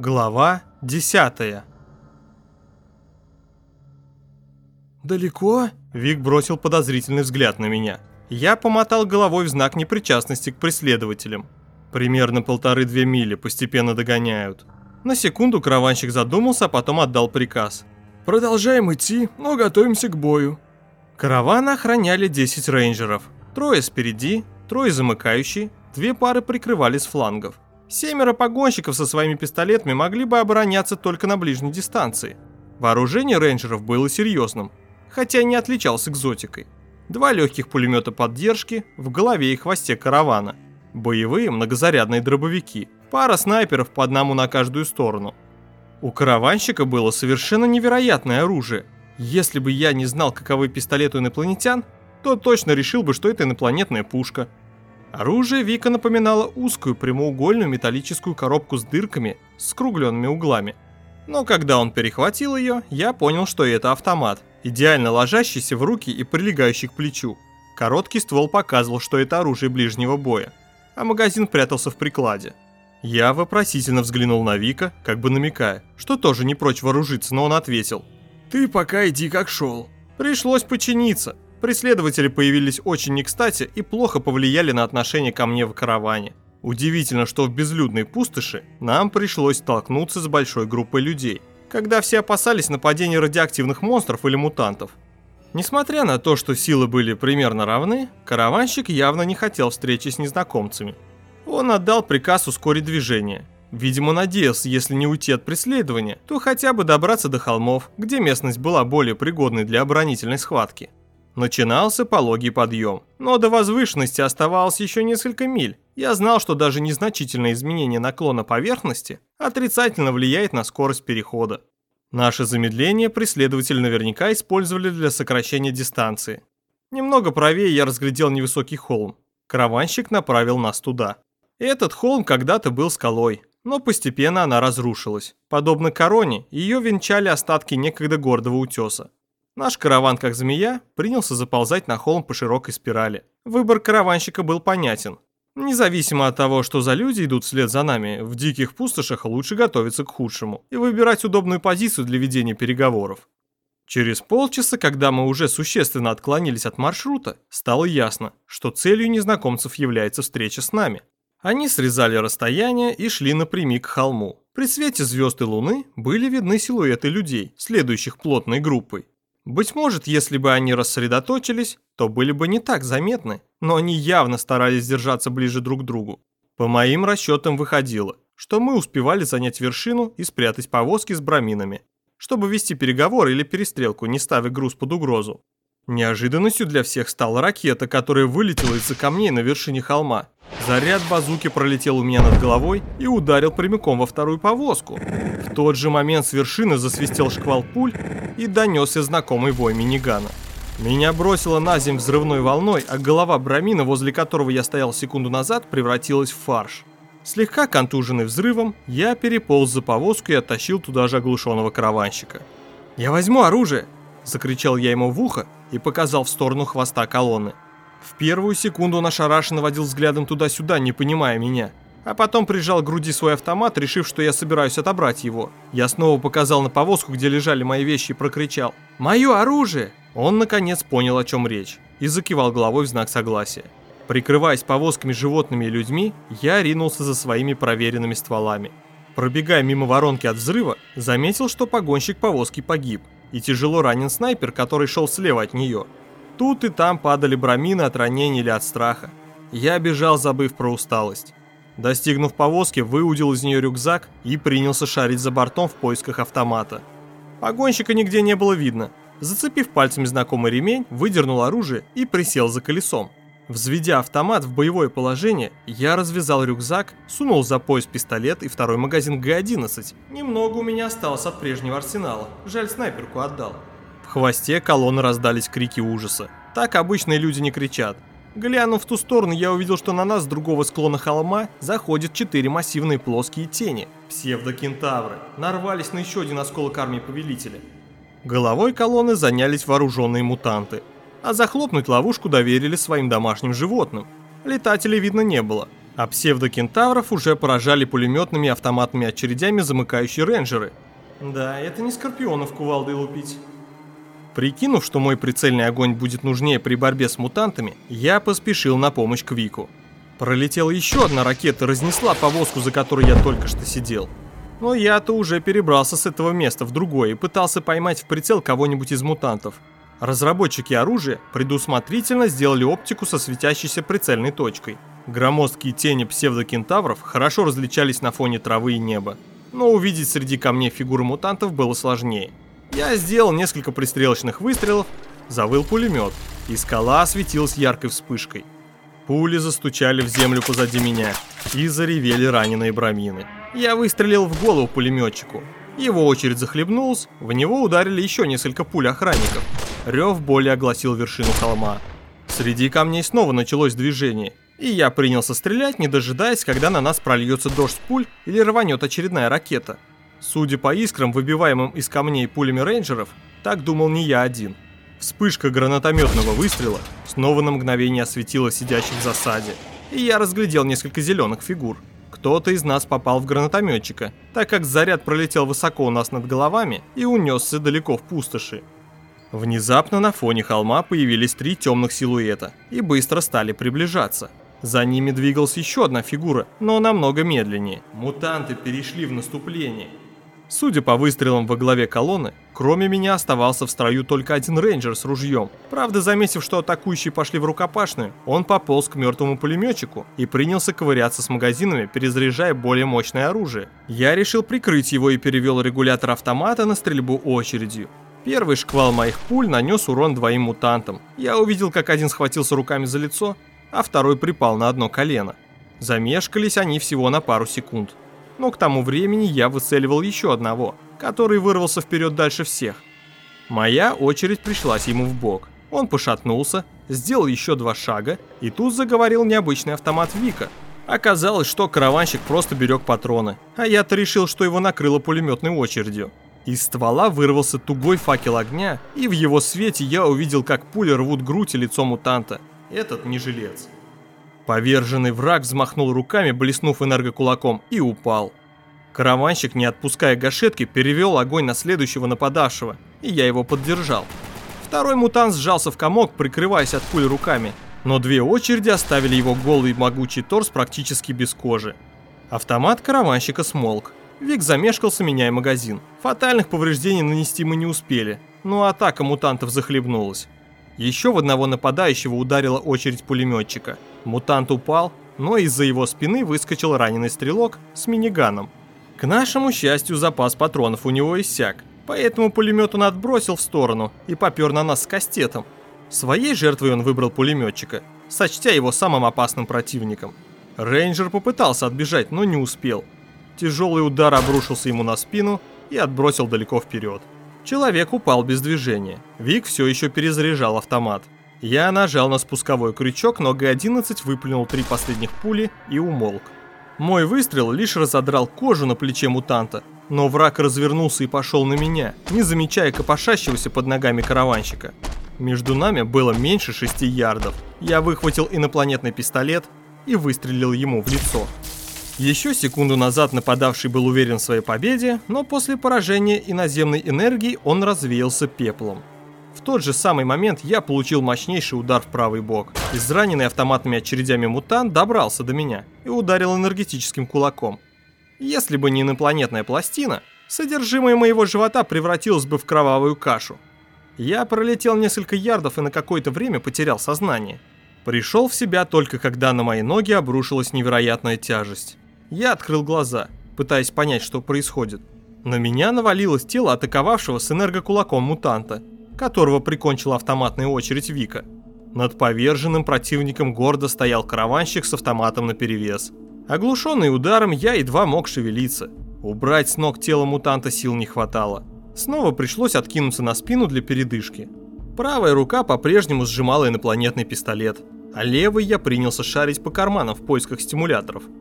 Глава 10 «Далеко?» Вик бросил подозрительный взгляд на меня. Я помотал головой в знак непричастности к преследователям. Примерно полторы-две мили постепенно догоняют. На секунду караванщик задумался, а потом отдал приказ. «Продолжаем идти, но готовимся к бою». Караван охраняли 10 рейнджеров. Трое спереди, трое замыкающие, две пары прикрывали с флангов. Семеро погонщиков со своими пистолетами могли бы обороняться только на ближней дистанции. Вооружение рейнджеров было серьезным, хотя и не отличался экзотикой. Два легких пулемета поддержки в голове и хвосте каравана. Боевые многозарядные дробовики. Пара снайперов по одному на каждую сторону. У караванщика было совершенно невероятное оружие. Если бы я не знал, каковы пистолеты инопланетян, то точно решил бы, что это инопланетная пушка – Оружие Вика напоминало узкую прямоугольную металлическую коробку с дырками с скругленными углами. Но когда он перехватил ее, я понял, что это автомат, идеально ложащийся в руки и прилегающий к плечу. Короткий ствол показывал, что это оружие ближнего боя, а магазин прятался в прикладе. Я вопросительно взглянул на Вика, как бы намекая, что тоже не прочь вооружиться, но он ответил. «Ты пока иди как шел». Пришлось подчиниться. Преследователи появились очень не кстати и плохо повлияли на отношение ко мне в караване. Удивительно, что в безлюдной пустоши нам пришлось столкнуться с большой группой людей, когда все опасались нападения радиоактивных монстров или мутантов. Несмотря на то, что силы были примерно равны, караванщик явно не хотел встречи с незнакомцами. Он отдал приказ ускорить движение. Видимо, надеялся, если не уйти от преследования, то хотя бы добраться до холмов, где местность была более пригодной для оборонительной схватки. Начинался пологий подъем, но до возвышенности оставалось еще несколько миль. Я знал, что даже незначительное изменение наклона поверхности отрицательно влияет на скорость перехода. Наше замедление преследователи наверняка использовали для сокращения дистанции. Немного правее я разглядел невысокий холм. Караванщик направил нас туда. Этот холм когда-то был скалой, но постепенно она разрушилась. Подобно короне, ее венчали остатки некогда гордого утеса. Наш караван, как змея, принялся заползать на холм по широкой спирали. Выбор караванщика был понятен. Независимо от того, что за люди идут вслед за нами, в диких пустошах лучше готовиться к худшему и выбирать удобную позицию для ведения переговоров. Через полчаса, когда мы уже существенно отклонились от маршрута, стало ясно, что целью незнакомцев является встреча с нами. Они срезали расстояние и шли напрямик к холму. При свете звезд и луны были видны силуэты людей, следующих плотной группой. Быть может, если бы они рассредоточились, то были бы не так заметны, но они явно старались держаться ближе друг к другу. По моим расчетам выходило, что мы успевали занять вершину и спрятать повозки с браминами, чтобы вести переговоры или перестрелку, не ставя груз под угрозу. Неожиданностью для всех стала ракета, которая вылетела из-за камней на вершине холма. Заряд базуки пролетел у меня над головой и ударил прямиком во вторую повозку. В тот же момент с вершины засвистел шквал пуль и донесся знакомый вой минигана. Меня бросило на землю взрывной волной, а голова Брамина, возле которого я стоял секунду назад, превратилась в фарш. Слегка контуженный взрывом, я переполз за повозку и оттащил туда же оглушенного караванщика. «Я возьму оружие!» – закричал я ему в ухо и показал в сторону хвоста колонны. В первую секунду он ошарашенно водил взглядом туда-сюда, не понимая меня. А потом прижал к груди свой автомат, решив, что я собираюсь отобрать его. Я снова показал на повозку, где лежали мои вещи, и прокричал «Мое оружие!». Он, наконец, понял, о чем речь, и закивал головой в знак согласия. Прикрываясь повозками, животными и людьми, я ринулся за своими проверенными стволами. Пробегая мимо воронки от взрыва, заметил, что погонщик повозки погиб, и тяжело ранен снайпер, который шел слева от нее – Тут и там падали брамины от ранения или от страха. Я бежал, забыв про усталость. Достигнув повозки, выудил из нее рюкзак и принялся шарить за бортом в поисках автомата. Погонщика нигде не было видно. Зацепив пальцами знакомый ремень, выдернул оружие и присел за колесом. Взведя автомат в боевое положение, я развязал рюкзак, сунул за пояс пистолет и второй магазин Г-11. Немного у меня осталось от прежнего арсенала, жаль снайперку отдал хвосте колонны раздались крики ужаса. Так обычные люди не кричат. Глянув в ту сторону, я увидел, что на нас с другого склона холма заходят четыре массивные плоские тени. Псевдокентавры. Нарвались на еще один осколок армии Повелителя. Головой колонны занялись вооруженные мутанты. А захлопнуть ловушку доверили своим домашним животным. Летателей видно не было. А псевдокентавров уже поражали пулеметными автоматными очередями замыкающие рейнджеры. Да, это не скорпионов кувалдой лупить. Прикинув, что мой прицельный огонь будет нужнее при борьбе с мутантами, я поспешил на помощь Квику. Пролетела еще одна ракета, разнесла повозку, за которой я только что сидел. Но я-то уже перебрался с этого места в другое и пытался поймать в прицел кого-нибудь из мутантов. Разработчики оружия предусмотрительно сделали оптику со светящейся прицельной точкой. Громоздкие тени псевдокентавров хорошо различались на фоне травы и неба. Но увидеть среди камней фигуры мутантов было сложнее. Я сделал несколько пристрелочных выстрелов, завыл пулемет, и скала осветилась яркой вспышкой. Пули застучали в землю позади меня и заревели раненые брамины. Я выстрелил в голову пулеметчику. Его очередь захлебнулась, в него ударили еще несколько пуль охранников. Рев боли огласил вершину холма. Среди камней снова началось движение, и я принялся стрелять, не дожидаясь, когда на нас прольется дождь пуль или рванет очередная ракета. Судя по искрам, выбиваемым из камней пулями рейнджеров, так думал не я один. Вспышка гранатометного выстрела снова на мгновение осветила сидящих в засаде, и я разглядел несколько зеленых фигур. Кто-то из нас попал в гранатометчика, так как заряд пролетел высоко у нас над головами и унесся далеко в пустоши. Внезапно на фоне холма появились три темных силуэта и быстро стали приближаться. За ними двигалась еще одна фигура, но намного медленнее. Мутанты перешли в наступление. Судя по выстрелам во главе колонны, кроме меня оставался в строю только один рейнджер с ружьем. Правда, заметив, что атакующие пошли в рукопашную, он пополз к мертвому пулеметчику и принялся ковыряться с магазинами, перезаряжая более мощное оружие. Я решил прикрыть его и перевел регулятор автомата на стрельбу очередью. Первый шквал моих пуль нанес урон двоим мутантам. Я увидел, как один схватился руками за лицо, а второй припал на одно колено. Замешкались они всего на пару секунд но к тому времени я выцеливал еще одного, который вырвался вперед дальше всех. Моя очередь пришлась ему в бок. Он пошатнулся, сделал еще два шага, и тут заговорил необычный автомат Вика. Оказалось, что караванщик просто берег патроны, а я-то решил, что его накрыло пулеметной очередью. Из ствола вырвался тугой факел огня, и в его свете я увидел, как пули рвут грудь и лицо мутанта. Этот не жилец. Поверженный враг взмахнул руками, блеснув энергокулаком, и упал. Караванщик, не отпуская гашетки, перевел огонь на следующего нападавшего, и я его поддержал. Второй мутант сжался в комок, прикрываясь от пуль руками, но две очереди оставили его голый могучий торс практически без кожи. Автомат караванщика смолк. Вик замешкался, меняя магазин. Фатальных повреждений нанести мы не успели, но атака мутантов захлебнулась. Еще в одного нападающего ударила очередь пулеметчика. Мутант упал, но из-за его спины выскочил раненый стрелок с миниганом. К нашему счастью, запас патронов у него иссяк, поэтому пулемет он отбросил в сторону и попер на нас с кастетом. Своей жертвой он выбрал пулеметчика, сочтя его самым опасным противником. Рейнджер попытался отбежать, но не успел. Тяжелый удар обрушился ему на спину и отбросил далеко вперед. Человек упал без движения. Вик все еще перезаряжал автомат. Я нажал на спусковой крючок, но Г-11 выплюнул три последних пули и умолк. Мой выстрел лишь разодрал кожу на плече мутанта, но враг развернулся и пошел на меня, не замечая копошащегося под ногами караванщика. Между нами было меньше шести ярдов. Я выхватил инопланетный пистолет и выстрелил ему в лицо. Еще секунду назад нападавший был уверен в своей победе, но после поражения иноземной энергии он развеялся пеплом. В тот же самый момент я получил мощнейший удар в правый бок. Израненный автоматными очередями мутант добрался до меня и ударил энергетическим кулаком. Если бы не инопланетная пластина, содержимое моего живота превратилось бы в кровавую кашу. Я пролетел несколько ярдов и на какое-то время потерял сознание. Пришел в себя только когда на мои ноги обрушилась невероятная тяжесть. Я открыл глаза, пытаясь понять, что происходит. На меня навалилось тело атаковавшего с энергокулаком мутанта, которого прикончила автоматная очередь Вика. Над поверженным противником гордо стоял караванщик с автоматом наперевес. Оглушенный ударом, я едва мог шевелиться. Убрать с ног тело мутанта сил не хватало. Снова пришлось откинуться на спину для передышки. Правая рука по-прежнему сжимала инопланетный пистолет, а левый я принялся шарить по карманам в поисках стимуляторов –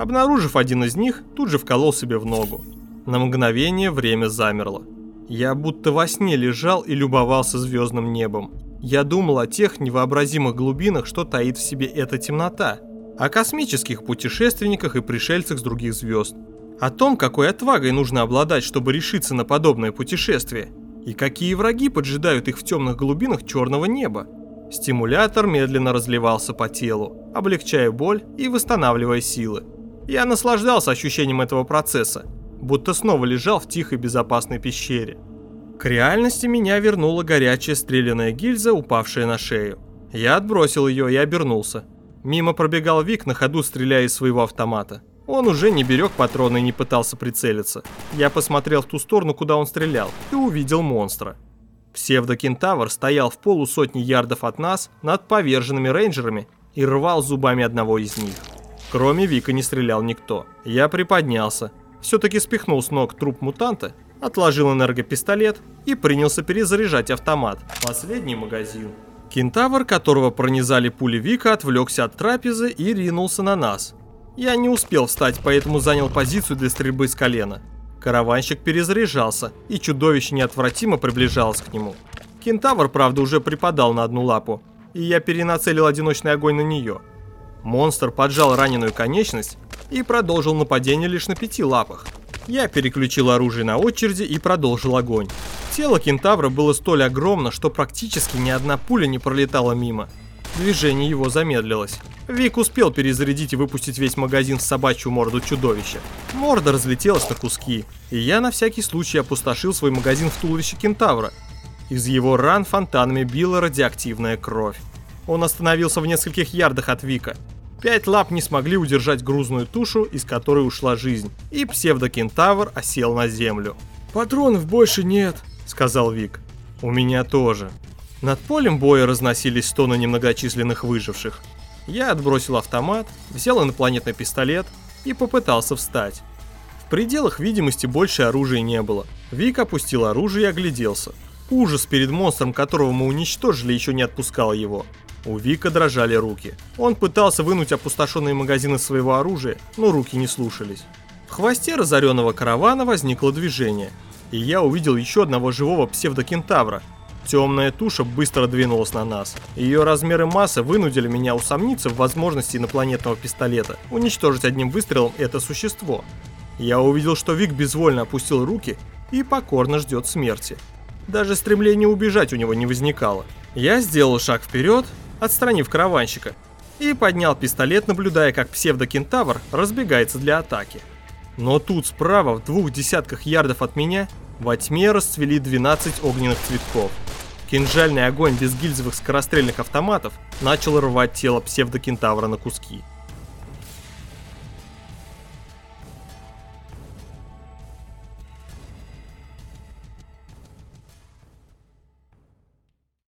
Обнаружив один из них, тут же вколол себе в ногу. На мгновение время замерло. Я будто во сне лежал и любовался звездным небом. Я думал о тех невообразимых глубинах, что таит в себе эта темнота. о космических путешественниках и пришельцах с других звезд, о том, какой отвагой нужно обладать, чтобы решиться на подобное путешествие, и какие враги поджидают их в темных глубинах черного неба. Стимулятор медленно разливался по телу, облегчая боль и восстанавливая силы. Я наслаждался ощущением этого процесса, будто снова лежал в тихой безопасной пещере. К реальности меня вернула горячая стрелянная гильза, упавшая на шею. Я отбросил ее и обернулся. Мимо пробегал Вик на ходу, стреляя из своего автомата. Он уже не берег патроны и не пытался прицелиться. Я посмотрел в ту сторону, куда он стрелял, и увидел монстра. Псевдокентавр стоял в полусотни ярдов от нас над поверженными рейнджерами и рвал зубами одного из них. Кроме Вика не стрелял никто. Я приподнялся, все-таки спихнул с ног труп мутанта, отложил энергопистолет и принялся перезаряжать автомат. Последний магазин. Кентавр, которого пронизали пули Вика, отвлекся от трапезы и ринулся на нас. Я не успел встать, поэтому занял позицию для стрельбы с колена. Караванщик перезаряжался, и чудовище неотвратимо приближалось к нему. Кентавр, правда, уже припадал на одну лапу, и я перенацелил одиночный огонь на нее. Монстр поджал раненую конечность и продолжил нападение лишь на пяти лапах. Я переключил оружие на очереди и продолжил огонь. Тело кентавра было столь огромно, что практически ни одна пуля не пролетала мимо. Движение его замедлилось. Вик успел перезарядить и выпустить весь магазин в собачью морду чудовища. Морда разлетелась на куски, и я на всякий случай опустошил свой магазин в туловище кентавра. Из его ран фонтанами била радиоактивная кровь. Он остановился в нескольких ярдах от Вика. Пять лап не смогли удержать грузную тушу, из которой ушла жизнь, и псевдокентавр осел на землю. «Патронов больше нет», — сказал Вик. «У меня тоже». Над полем боя разносились стоны немногочисленных выживших. Я отбросил автомат, взял инопланетный пистолет и попытался встать. В пределах видимости больше оружия не было. Вик опустил оружие и огляделся. Ужас перед монстром, которого мы уничтожили, еще не отпускал его. У Вика дрожали руки. Он пытался вынуть опустошенные магазины своего оружия, но руки не слушались. В хвосте разоренного каравана возникло движение, и я увидел еще одного живого псевдокентавра. Темная туша быстро двинулась на нас. Ее размеры массы вынудили меня усомниться в возможности инопланетного пистолета уничтожить одним выстрелом это существо. Я увидел, что Вик безвольно опустил руки и покорно ждет смерти. Даже стремления убежать у него не возникало. Я сделал шаг вперед, отстранив караванщика, и поднял пистолет, наблюдая, как псевдокентавр разбегается для атаки. Но тут справа, в двух десятках ярдов от меня, во тьме расцвели 12 огненных цветков. Кинжальный огонь безгильзовых скорострельных автоматов начал рвать тело псевдокентавра на куски.